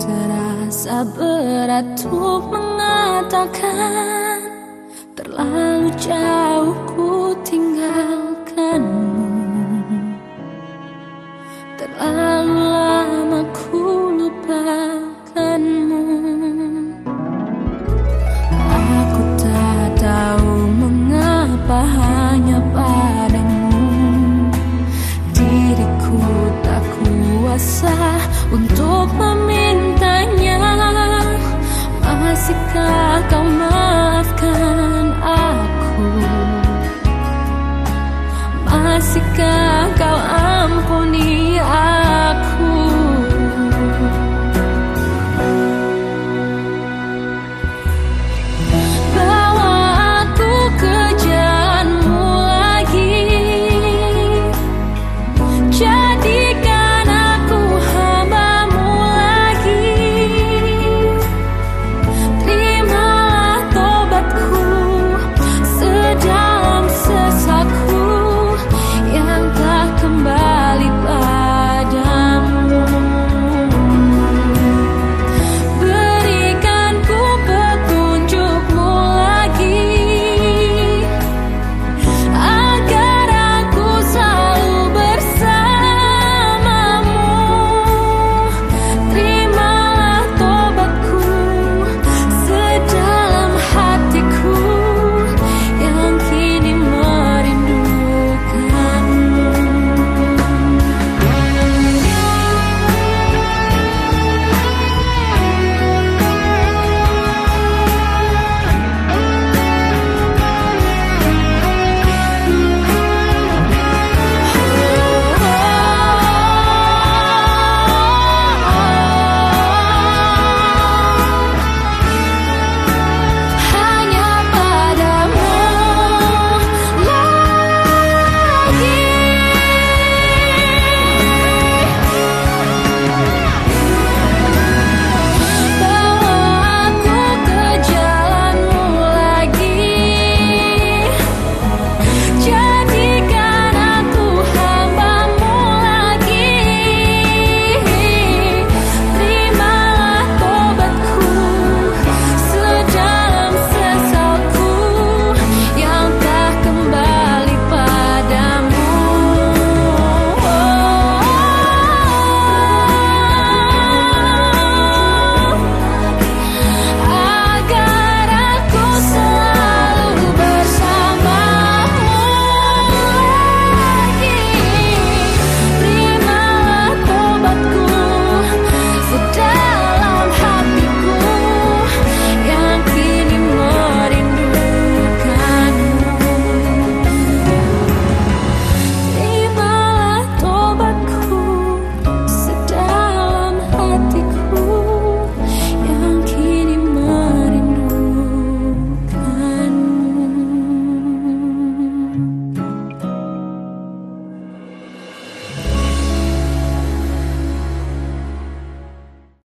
terasa berat untuk mengatakan terlalu jauh clássica.